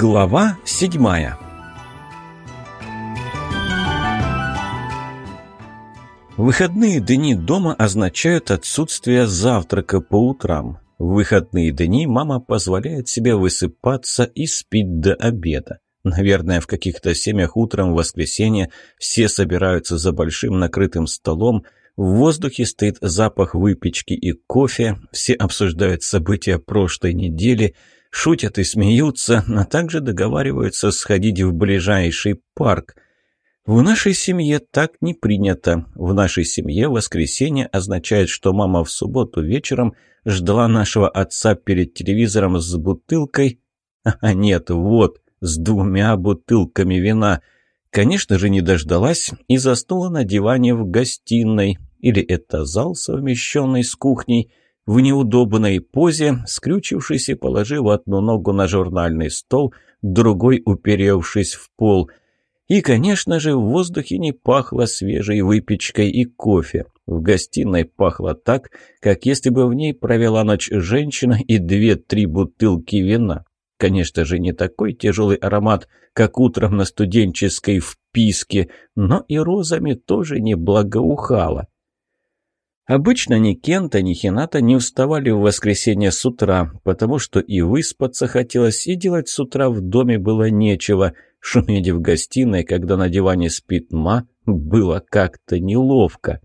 Глава седьмая Выходные дни дома означают отсутствие завтрака по утрам. В выходные дни мама позволяет себе высыпаться и спить до обеда. Наверное, в каких-то семьях утром в воскресенье все собираются за большим накрытым столом, в воздухе стоит запах выпечки и кофе, все обсуждают события прошлой недели – шутят и смеются, а также договариваются сходить в ближайший парк. В нашей семье так не принято. В нашей семье воскресенье означает, что мама в субботу вечером ждала нашего отца перед телевизором с бутылкой, а нет, вот, с двумя бутылками вина. Конечно же, не дождалась и застула на диване в гостиной, или это зал, совмещенный с кухней, в неудобной позе, скрючившись и положив одну ногу на журнальный стол, другой уперевшись в пол. И, конечно же, в воздухе не пахло свежей выпечкой и кофе. В гостиной пахло так, как если бы в ней провела ночь женщина и две-три бутылки вина. Конечно же, не такой тяжелый аромат, как утром на студенческой вписке, но и розами тоже не благоухало. Обычно ни Кента, ни Хината не уставали в воскресенье с утра, потому что и выспаться хотелось, и делать с утра в доме было нечего. Шуметь в гостиной, когда на диване спит ма, было как-то неловко.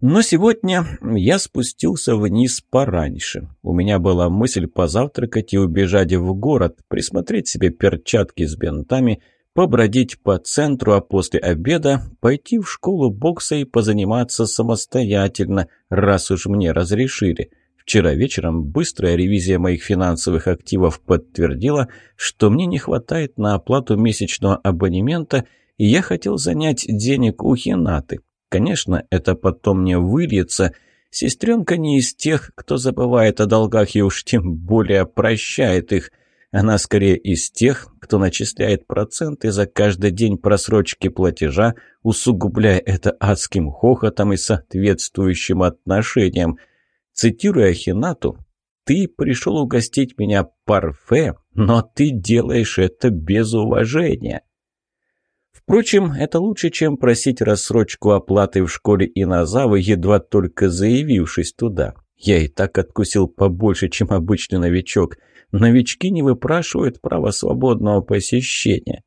Но сегодня я спустился вниз пораньше. У меня была мысль позавтракать и убежать в город, присмотреть себе перчатки с бинтами – побродить по центру, а после обеда пойти в школу бокса и позаниматься самостоятельно, раз уж мне разрешили. Вчера вечером быстрая ревизия моих финансовых активов подтвердила, что мне не хватает на оплату месячного абонемента, и я хотел занять денег у Хинаты. Конечно, это потом мне выльется. Сестренка не из тех, кто забывает о долгах и уж тем более прощает их – она скорее из тех, кто начисляет проценты за каждый день просрочки платежа, усугубляя это адским хохотом и соответствующим отношением. Цитируя Хинату, «Ты пришел угостить меня парфе, но ты делаешь это без уважения». Впрочем, это лучше, чем просить рассрочку оплаты в школе Инозавы, едва только заявившись туда. Я и так откусил побольше, чем обычный новичок. Новички не выпрашивают право свободного посещения.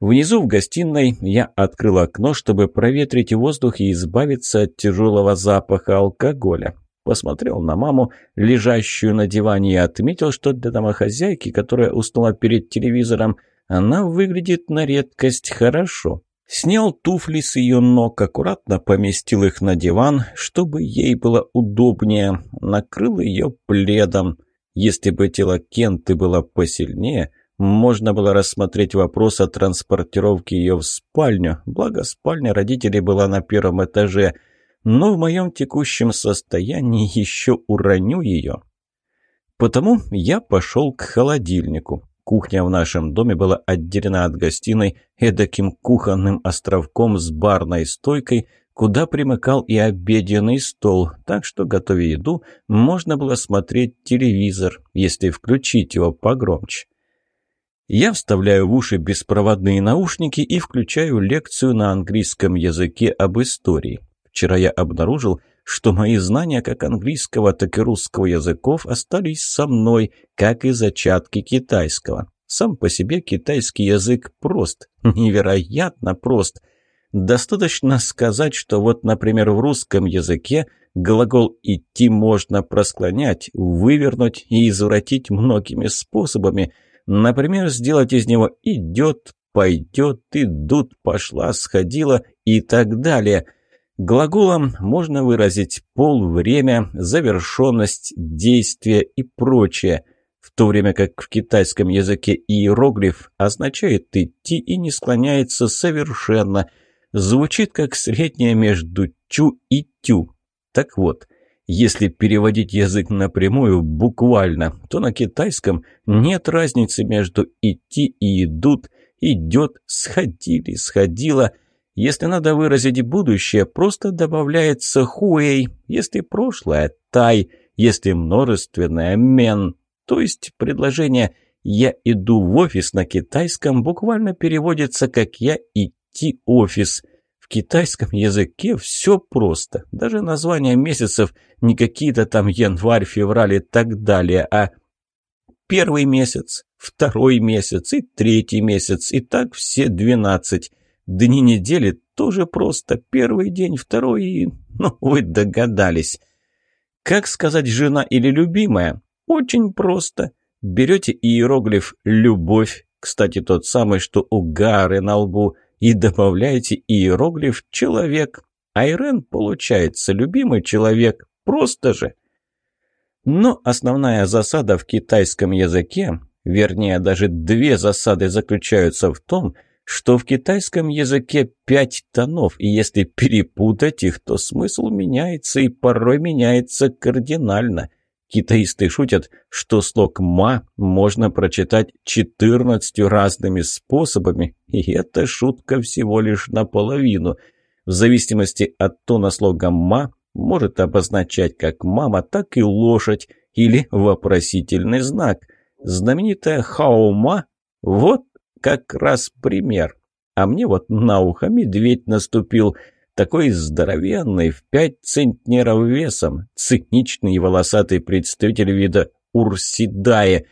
Внизу в гостиной я открыл окно, чтобы проветрить воздух и избавиться от тяжелого запаха алкоголя. Посмотрел на маму, лежащую на диване, и отметил, что для домохозяйки, которая уснула перед телевизором, она выглядит на редкость хорошо. Снял туфли с ее ног, аккуратно поместил их на диван, чтобы ей было удобнее, накрыл ее пледом – если бы тело Кенты было посильнее, можно было рассмотреть вопрос о транспортировке ее в спальню, благо спальня родителей была на первом этаже, но в моем текущем состоянии еще уроню ее. Потому я пошел к холодильнику. Кухня в нашем доме была отделена от гостиной эдаким кухонным островком с барной стойкой – куда примыкал и обеденный стол, так что, готовя еду, можно было смотреть телевизор, если включить его погромче. Я вставляю в уши беспроводные наушники и включаю лекцию на английском языке об истории. Вчера я обнаружил, что мои знания как английского, так и русского языков остались со мной, как и зачатки китайского. Сам по себе китайский язык прост, невероятно прост, Достаточно сказать, что вот, например, в русском языке глагол «идти» можно просклонять, вывернуть и извратить многими способами. Например, сделать из него «идет», «пойдет», «идут», «пошла», «сходила» и так далее – Глаголом можно выразить пол, время, завершенность, действие и прочее, в то время как в китайском языке иероглиф означает «идти» и не склоняется совершенно, звучит как среднее между «чу» и «тю». Так вот, если переводить язык напрямую, буквально, то на китайском нет разницы между «идти» и «идут», «идет», «сходили», «сходила». Если надо выразить будущее, просто добавляется «хуэй», если прошлое – «тай», если множественное – «мен». То есть предложение «я иду в офис» на китайском буквально переводится как «я идти» Ти-офис. В китайском языке все просто. Даже названия месяцев не какие-то там январь, февраль и так далее, а первый месяц, второй месяц и третий месяц, и так все двенадцать. Дни недели тоже просто первый день, второй и... Ну, вы догадались. Как сказать «жена» или «любимая»? Очень просто. Берете иероглиф «любовь», кстати, тот самый, что у Гары на лбу – и добавляете иероглиф «человек». Айрен получается любимый человек, просто же. Но основная засада в китайском языке, вернее даже две засады заключаются в том, что в китайском языке пять тонов, и если перепутать их, то смысл меняется и порой меняется кардинально – Китаисты шутят, что слог «ма» можно прочитать 14 разными способами, и эта шутка всего лишь наполовину. В зависимости от тона слога «ма» может обозначать как «мама», так и «лошадь» или вопросительный знак. Знаменитая «хаума» — вот как раз пример. А мне вот на ухо медведь наступил — такой здоровенный, в пять центнеров весом, циничный и волосатый представитель вида Урсидая.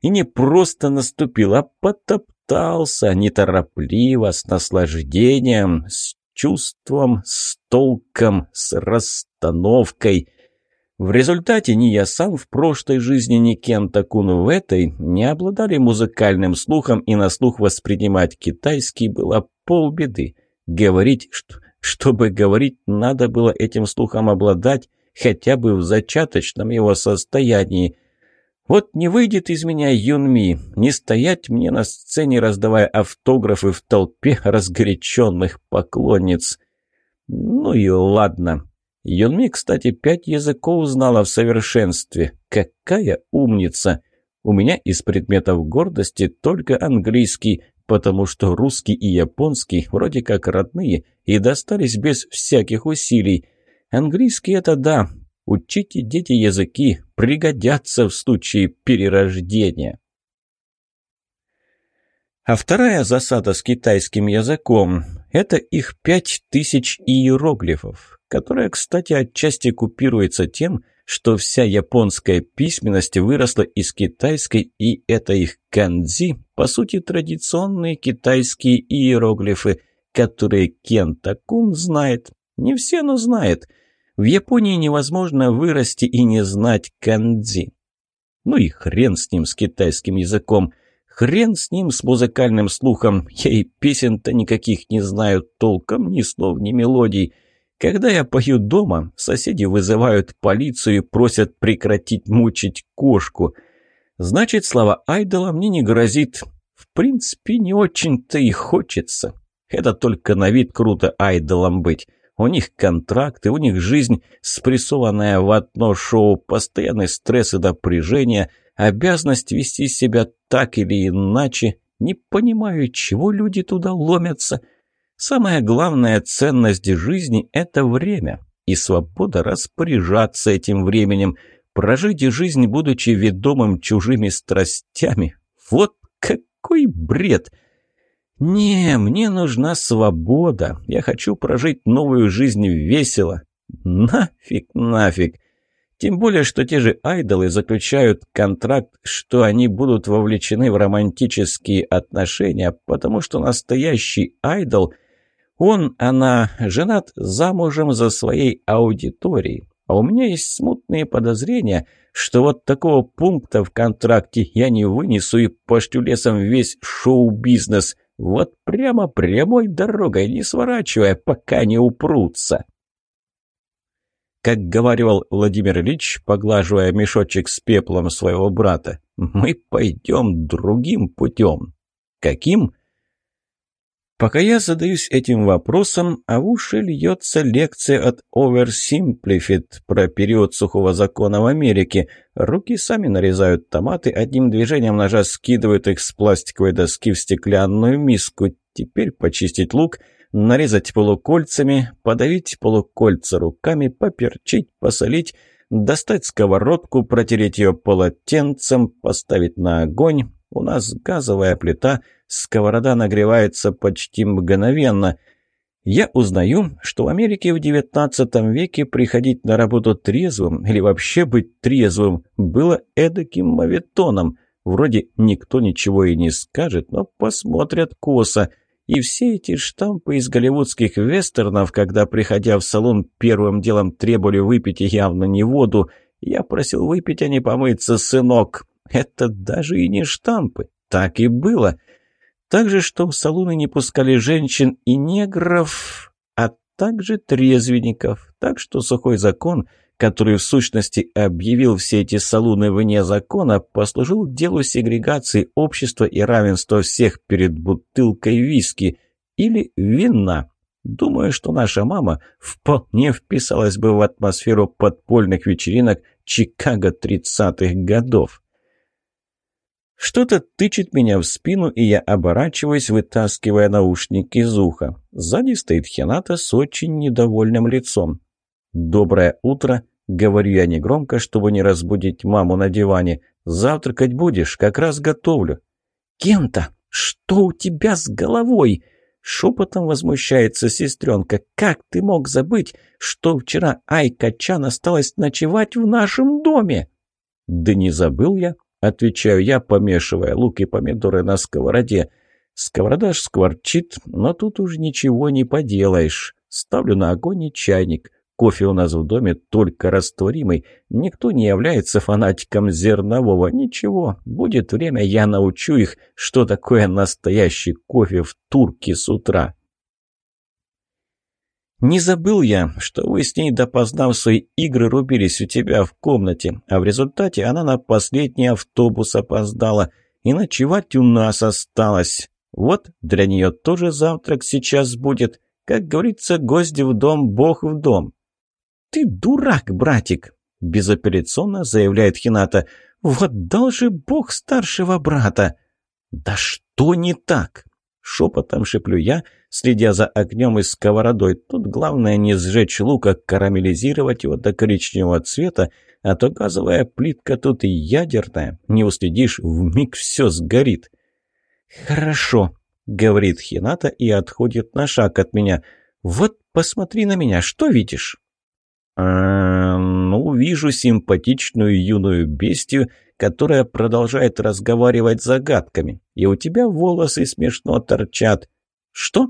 И не просто наступил, а потоптался неторопливо, с наслаждением, с чувством, с толком, с расстановкой. В результате ни я сам в прошлой жизни, ни Кента Кун в этой не обладали музыкальным слухом, и на слух воспринимать китайский было полбеды. Говорить, что чтобы говорить, надо было этим слухом обладать хотя бы в зачаточном его состоянии. Вот не выйдет из меня Юнми, не стоять мне на сцене, раздавая автографы в толпе разгоряченных поклонниц. Ну и ладно. Юнми, кстати, пять языков узнала в совершенстве. Какая умница! У меня из предметов гордости только английский, потому что русский и японский вроде как родные и достались без всяких усилий. Английский это да, учите дети языки, пригодятся в случае перерождения. А вторая засада с китайским языком – это их пять тысяч иероглифов, которая, кстати, отчасти купируется тем, что вся японская письменность выросла из китайской, и это их кандзи, по сути, традиционные китайские иероглифы, которые Кента Кун знает. Не все, но знает. В Японии невозможно вырасти и не знать кандзи. Ну и хрен с ним, с китайским языком. Хрен с ним, с музыкальным слухом. Я и песен-то никаких не знаю толком, ни слов, ни мелодий. Когда я пою дома, соседи вызывают полицию и просят прекратить мучить кошку. Значит, слова айдола мне не грозит. В принципе, не очень-то и хочется. Это только на вид круто айдолом быть. У них контракты, у них жизнь, спрессованная в одно шоу, постоянный стресс и напряжение, обязанность вести себя так или иначе. Не понимаю, чего люди туда ломятся – Самая главная ценность жизни – это время и свобода распоряжаться этим временем. Прожить жизнь, будучи ведомым чужими страстями. Вот какой бред! Не, мне нужна свобода. Я хочу прожить новую жизнь весело. Нафиг, нафиг. Тем более, что те же айдолы заключают контракт, что они будут вовлечены в романтические отношения, потому что настоящий айдол – он, она, женат замужем за своей аудиторией. А у меня есть смутные подозрения, что вот такого пункта в контракте я не вынесу и пошлю лесом весь шоу-бизнес. Вот прямо прямой дорогой, не сворачивая, пока не упрутся. Как говаривал Владимир Ильич, поглаживая мешочек с пеплом своего брата, «Мы пойдем другим путем». «Каким?» Пока я задаюсь этим вопросом, а в уши льется лекция от Oversimplified про период сухого закона в Америке. Руки сами нарезают томаты, одним движением ножа скидывают их с пластиковой доски в стеклянную миску. Теперь почистить лук, нарезать полукольцами, подавить полукольца руками, поперчить, посолить, достать сковородку, протереть ее полотенцем, поставить на огонь. У нас газовая плита – Сковорода нагревается почти мгновенно. Я узнаю, что в Америке в XIX веке приходить на работу трезвым или вообще быть трезвым было эдаким мавитоном. Вроде никто ничего и не скажет, но посмотрят косо. И все эти штампы из голливудских вестернов, когда, приходя в салон, первым делом требовали выпить явно не воду. Я просил выпить, а не помыться, сынок. Это даже и не штампы. Так и было. — также, что в салоны не пускали женщин и негров, а также трезвенников, так что сухой закон, который в сущности объявил все эти салуны вне закона, послужил делу сегрегации общества и равенства всех перед бутылкой виски или вина. Думаю, что наша мама вполне вписалась бы в атмосферу подпольных вечеринок Чикаго 30-х годов. Что-то тычет меня в спину, и я оборачиваюсь, вытаскивая наушники из уха. Сзади стоит Хената с очень недовольным лицом. «Доброе утро!» — говорю я негромко, чтобы не разбудить маму на диване. «Завтракать будешь? Как раз готовлю». «Кента, что у тебя с головой?» Шепотом возмущается сестренка. «Как ты мог забыть, что вчера Айка Чан осталась ночевать в нашем доме?» «Да не забыл я», Отвечаю я, помешивая лук и помидоры на сковороде. Сковорода ж скворчит, но тут уж ничего не поделаешь. Ставлю на огонь и чайник. Кофе у нас в доме только растворимый. Никто не является фанатиком зернового. Ничего, будет время, я научу их, что такое настоящий кофе в турке с утра. Не забыл я, что вы с ней допоздна в свои игры рубились у тебя в комнате, а в результате она на последний автобус опоздала и ночевать у нас осталась. Вот для нее тоже завтрак сейчас будет. Как говорится, гости в дом, бог в дом. «Ты дурак, братик!» – безапелляционно заявляет Хината. «Вот дал же бог старшего брата!» «Да что не так?» – шепотом шеплю я – следя за огнем и сковородой. Тут главное не сжечь лук, а карамелизировать его до коричневого цвета, а то газовая плитка тут и ядерная. Не уследишь, вмиг все сгорит. «Хорошо», — говорит Хината и отходит на шаг от меня. «Вот посмотри на меня, что видишь?» «А, ну, вижу симпатичную юную бестию, которая продолжает разговаривать загадками, и у тебя волосы смешно торчат». «Что?»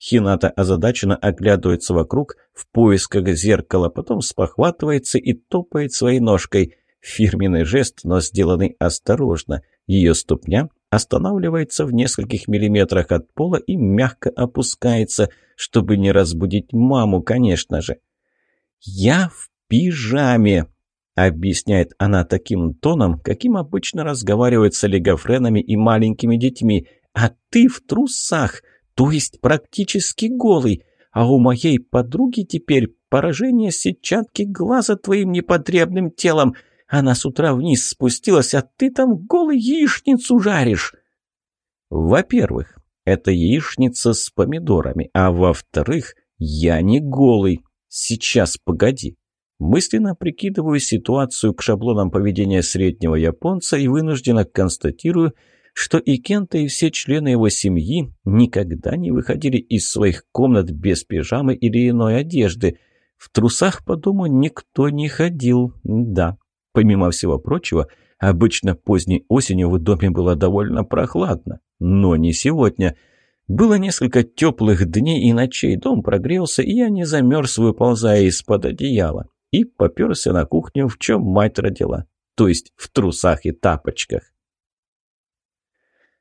Хината озадаченно оглядывается вокруг в поисках зеркала, потом спохватывается и топает своей ножкой. Фирменный жест, но сделанный осторожно. Ее ступня останавливается в нескольких миллиметрах от пола и мягко опускается, чтобы не разбудить маму, конечно же. «Я в пижаме!» — объясняет она таким тоном, каким обычно разговаривают с олигофренами и маленькими детьми. «А ты в трусах! то есть практически голый, а у моей подруги теперь поражение сетчатки глаза твоим непотребным телом. Она с утра вниз спустилась, а ты там голый яичницу жаришь. Во-первых, это яичница с помидорами, а во-вторых, я не голый. Сейчас, погоди. Мысленно прикидываю ситуацию к шаблонам поведения среднего японца и вынужденно констатирую, что и Кента, и все члены его семьи никогда не выходили из своих комнат без пижамы или иной одежды. В трусах по дому никто не ходил, да. Помимо всего прочего, обычно поздней осенью в доме было довольно прохладно, но не сегодня. Было несколько теплых дней и ночей, дом прогрелся, и я не замерз, выползая из-под одеяла, и поперся на кухню, в чем мать родила, то есть в трусах и тапочках.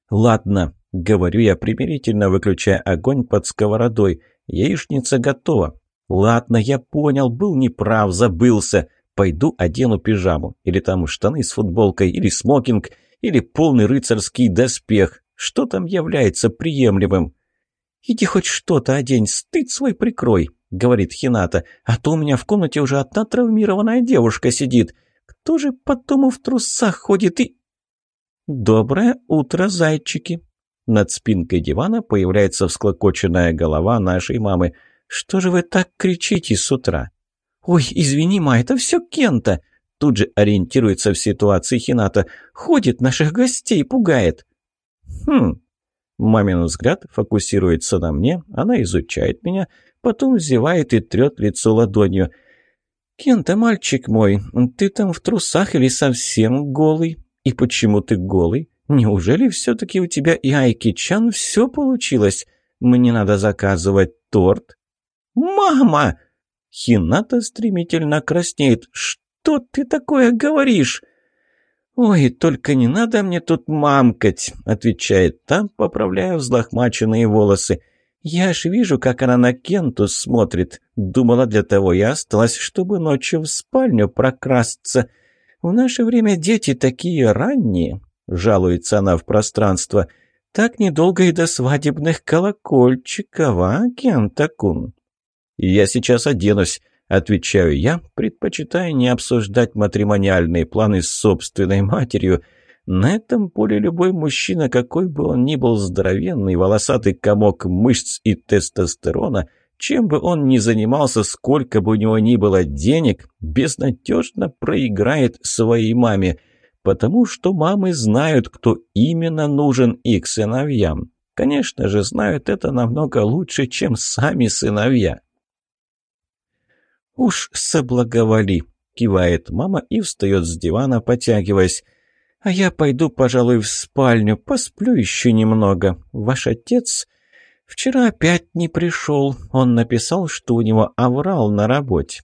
«Ладно», — говорю я, примирительно выключая огонь под сковородой. «Яичница готова». «Ладно, я понял, был неправ, забылся. Пойду одену пижаму. Или там штаны с футболкой, или смокинг, или полный рыцарский доспех. Что там является приемлемым?» «Иди хоть что-то одень, стыд свой прикрой», — говорит Хината. «А то у меня в комнате уже одна травмированная девушка сидит. Кто же потом дому в трусах ходит и «Доброе утро, зайчики!» Над спинкой дивана появляется всклокоченная голова нашей мамы. «Что же вы так кричите с утра?» «Ой, извини, ма, это все Кента!» Тут же ориентируется в ситуации Хината. «Ходит, наших гостей пугает!» «Хм...» Мамин взгляд фокусируется на мне, она изучает меня, потом зевает и трет лицо ладонью. «Кента, мальчик мой, ты там в трусах или совсем голый? И почему ты голый? Неужели все-таки у тебя и Айки-чан все получилось? Мне надо заказывать торт». «Мама!» Хината стремительно краснеет. «Что ты такое говоришь?» «Ой, только не надо мне тут мамкать», — отвечает та, поправляя взлохмаченные волосы. «Я ж вижу, как она на Кенту смотрит. Думала, для того я осталась, чтобы ночью в спальню прокрасться. В наше время дети такие ранние, жалуется она в пространство. Так недолго и до свадебных колокольчиков, а, Кентакун? Я сейчас оденусь, отвечаю я, предпочитая не обсуждать матримониальные планы с собственной матерью. На этом поле любой мужчина, какой бы он ни был здоровенный, волосатый комок мышц и тестостерона, чем бы он ни занимался, сколько бы у него ни было денег, безнадежно проиграет своей маме, потому что мамы знают, кто именно нужен их сыновьям. Конечно же, знают это намного лучше, чем сами сыновья. «Уж соблаговоли!» – кивает мама и встает с дивана, потягиваясь. «А я пойду, пожалуй, в спальню, посплю еще немного. Ваш отец...» Вчера опять не пришел. Он написал, что у него аврал на работе.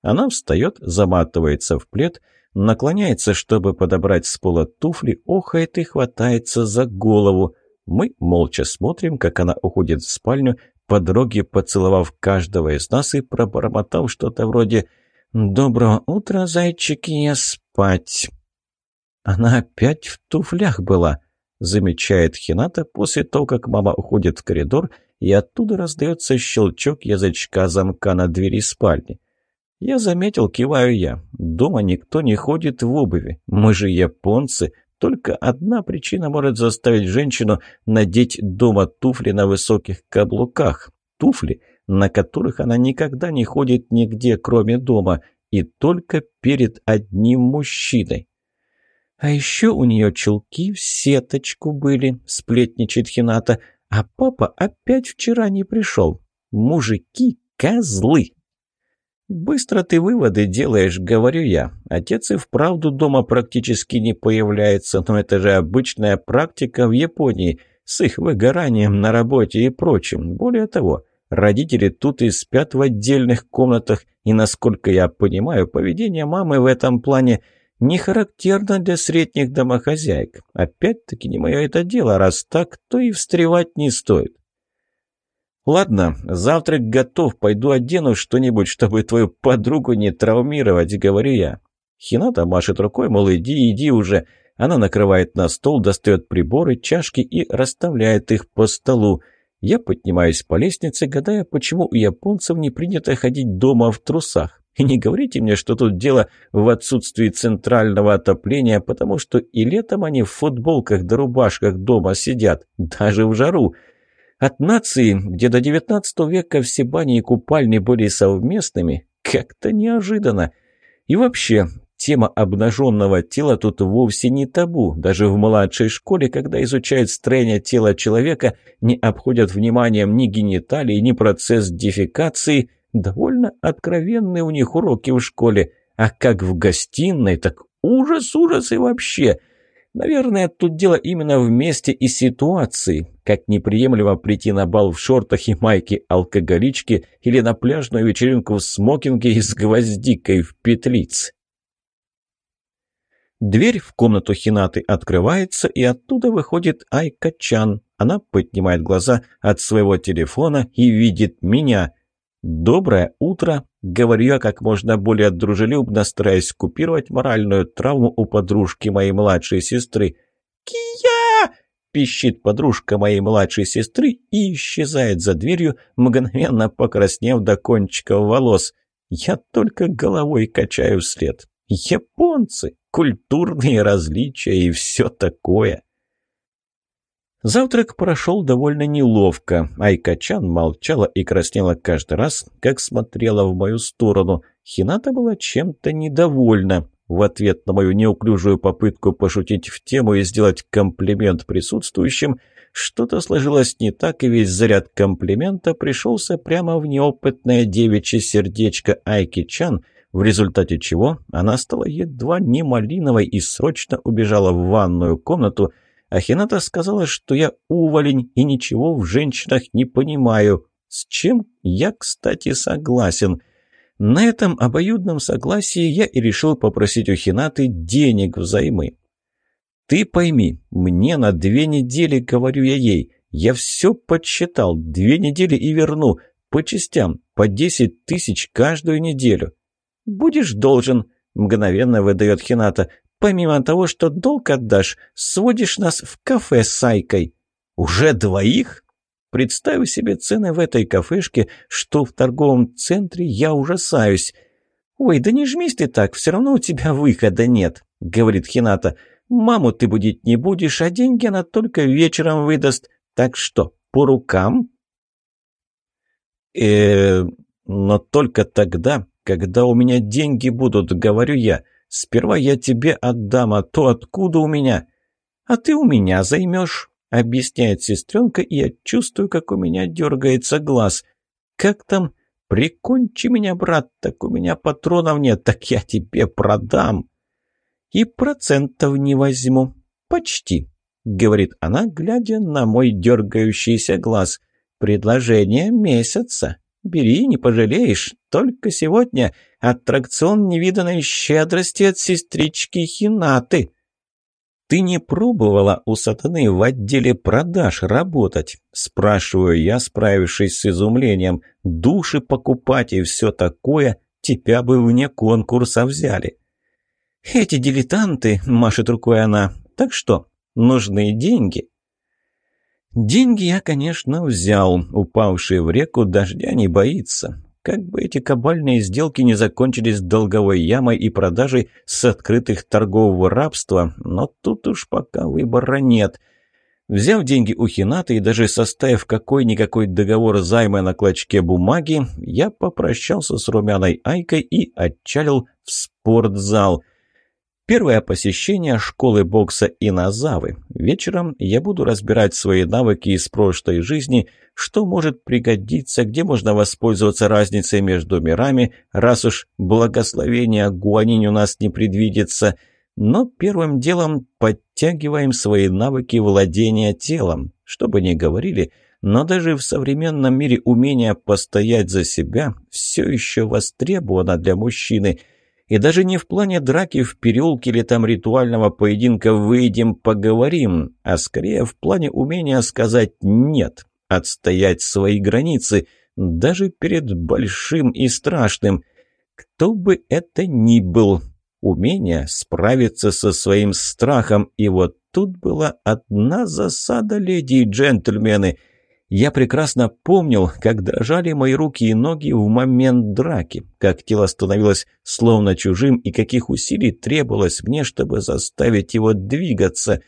Она встает, заматывается в плед, наклоняется, чтобы подобрать с пола туфли, охает и хватается за голову. Мы молча смотрим, как она уходит в спальню, по дороге поцеловав каждого из нас и пробормотав что-то вроде «Доброго утра, зайчики, я спать». Она опять в туфлях была. — замечает Хината после того, как мама уходит в коридор, и оттуда раздается щелчок язычка замка на двери спальни. «Я заметил, киваю я. Дома никто не ходит в обуви. Мы же японцы. Только одна причина может заставить женщину надеть дома туфли на высоких каблуках. Туфли, на которых она никогда не ходит нигде, кроме дома, и только перед одним мужчиной. А еще у нее чулки в сеточку были, сплетничает Хината. А папа опять вчера не пришел. Мужики – козлы. «Быстро ты выводы делаешь», — говорю я. «Отец и вправду дома практически не появляется, но это же обычная практика в Японии, с их выгоранием на работе и прочим. Более того, родители тут и спят в отдельных комнатах, и, насколько я понимаю, поведение мамы в этом плане – не характерно для средних домохозяек. Опять-таки не мое это дело. Раз так, то и встревать не стоит. «Ладно, завтрак готов, пойду одену что-нибудь, чтобы твою подругу не травмировать», — говорю я. Хината машет рукой, мол, иди, иди уже. Она накрывает на стол, достает приборы, чашки и расставляет их по столу. Я поднимаюсь по лестнице, гадая, почему у японцев не принято ходить дома в трусах. И не говорите мне, что тут дело в отсутствии центрального отопления, потому что и летом они в футболках да рубашках дома сидят, даже в жару. От нации, где до XIX века все бани и купальни были совместными, как-то неожиданно. И вообще, тема обнаженного тела тут вовсе не табу. Даже в младшей школе, когда изучают строение тела человека, не обходят вниманием ни гениталии, ни процесс дефекации – Довольно откровенные у них уроки в школе. А как в гостиной, так ужас, ужас и вообще. Наверное, тут дело именно в месте и ситуации. Как неприемлемо прийти на бал в шортах и майке алкоголички или на пляжную вечеринку в смокинге и с гвоздикой в петлице. Дверь в комнату Хинаты открывается, и оттуда выходит Айка Чан. Она поднимает глаза от своего телефона и видит меня. «Доброе утро!» — говорю я как можно более дружелюбно, стараясь купировать моральную травму у подружки моей младшей сестры. «Кия!» — пищит подружка моей младшей сестры и исчезает за дверью, мгновенно покраснев до кончиков волос. Я только головой качаю вслед. «Японцы! Культурные различия и все такое!» Завтрак прошел довольно неловко. Айкачан молчала и краснела каждый раз, как смотрела в мою сторону. Хината была чем-то недовольна. В ответ на мою неуклюжую попытку пошутить в тему и сделать комплимент присутствующим, что-то сложилось не так, и весь заряд комплимента пришелся прямо в неопытное девичье сердечко Айки-чан, в результате чего она стала едва не малиновой и срочно убежала в ванную комнату – Ахината сказала, что я уволень и ничего в женщинах не понимаю, с чем я, кстати, согласен. На этом обоюдном согласии я и решил попросить у Хинаты денег взаймы. «Ты пойми, мне на две недели, — говорю я ей, — я все подсчитал, две недели и верну, по частям, по десять тысяч каждую неделю». «Будешь должен», — мгновенно выдает Хината. Помимо того, что долг отдашь, сводишь нас в кафе с Айкой». «Уже двоих?» Представив себе цены в этой кафешке, что в торговом центре я ужасаюсь. «Ой, да не жмись ты так, все равно у тебя выхода нет», — говорит Хината. «Маму ты будить не будешь, а деньги она только вечером выдаст. Так что, по рукам?» э но только тогда, когда у меня деньги будут, говорю я. Сперва я тебе отдам, а то откуда у меня? А ты у меня займешь, объясняет сестренка, и я чувствую, как у меня дергается глаз. Как там? Прикончи меня, брат, так у меня патронов нет, так я тебе продам. И процентов не возьму. Почти, говорит она, глядя на мой дергающийся глаз. Предложение месяца. Бери, не пожалеешь. Только сегодня аттракцион невиданной щедрости от сестрички Хинаты. Ты не пробовала у сатаны в отделе продаж работать? Спрашиваю я, справившись с изумлением. Души покупать и все такое, тебя бы вне конкурса взяли. Эти дилетанты, машет рукой она. Так что, нужны деньги? Деньги я, конечно, взял. Упавший в реку дождя не боится. Как бы эти кабальные сделки не закончились долговой ямой и продажей с открытых торгового рабства, но тут уж пока выбора нет. Взяв деньги у Хината и даже составив какой-никакой договор займа на клочке бумаги, я попрощался с румяной Айкой и отчалил в спортзал – Первое посещение школы бокса и «Инозавы». Вечером я буду разбирать свои навыки из прошлой жизни, что может пригодиться, где можно воспользоваться разницей между мирами, раз уж благословение Гуанинь у нас не предвидится. Но первым делом подтягиваем свои навыки владения телом. Что бы ни говорили, но даже в современном мире умение постоять за себя все еще востребовано для мужчины – и даже не в плане драки в переулке или там ритуального поединка «выйдем, поговорим», а скорее в плане умения сказать «нет», отстоять свои границы, даже перед большим и страшным. Кто бы это ни был, умение справиться со своим страхом, и вот тут была одна засада, леди и джентльмены – я прекрасно помнил, как дрожали мои руки и ноги в момент драки, как тело становилось словно чужим и каких усилий требовалось мне, чтобы заставить его двигаться.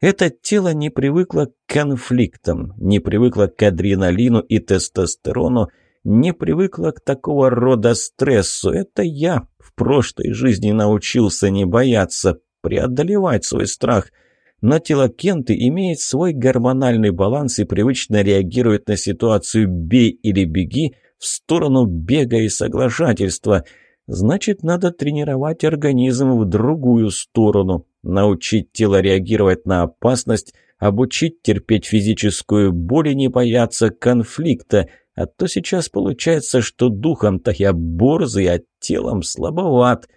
Это тело не привыкло к конфликтам, не привыкло к адреналину и тестостерону, не привыкло к такого рода стрессу. Это я в прошлой жизни научился не бояться, преодолевать свой страх – но тело Кенты имеет свой гормональный баланс и привычно реагирует на ситуацию «бей или беги» в сторону бега и соглашательства. Значит, надо тренировать организм в другую сторону, научить тело реагировать на опасность, обучить терпеть физическую боль и не бояться конфликта, а то сейчас получается, что духом-то я борзый, а телом слабоват».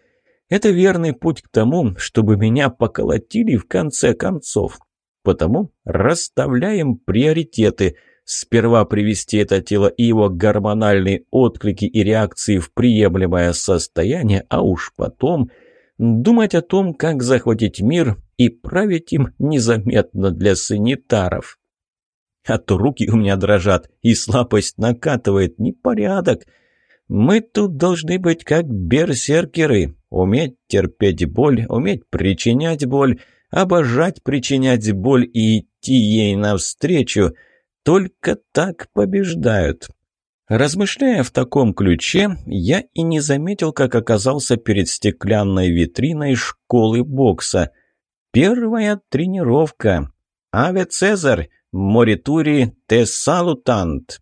Это верный путь к тому, чтобы меня поколотили в конце концов. Потому расставляем приоритеты. Сперва привести это тело и его гормональные отклики и реакции в приемлемое состояние, а уж потом думать о том, как захватить мир и править им незаметно для санитаров. А то руки у меня дрожат, и слабость накатывает непорядок – мы тут должны быть как берсеркеры, уметь терпеть боль, уметь причинять боль, обожать причинять боль и идти ей навстречу. Только так побеждают. Размышляя в таком ключе, я и не заметил, как оказался перед стеклянной витриной школы бокса. Первая тренировка. Аве Цезарь, Моритури Тесалутант.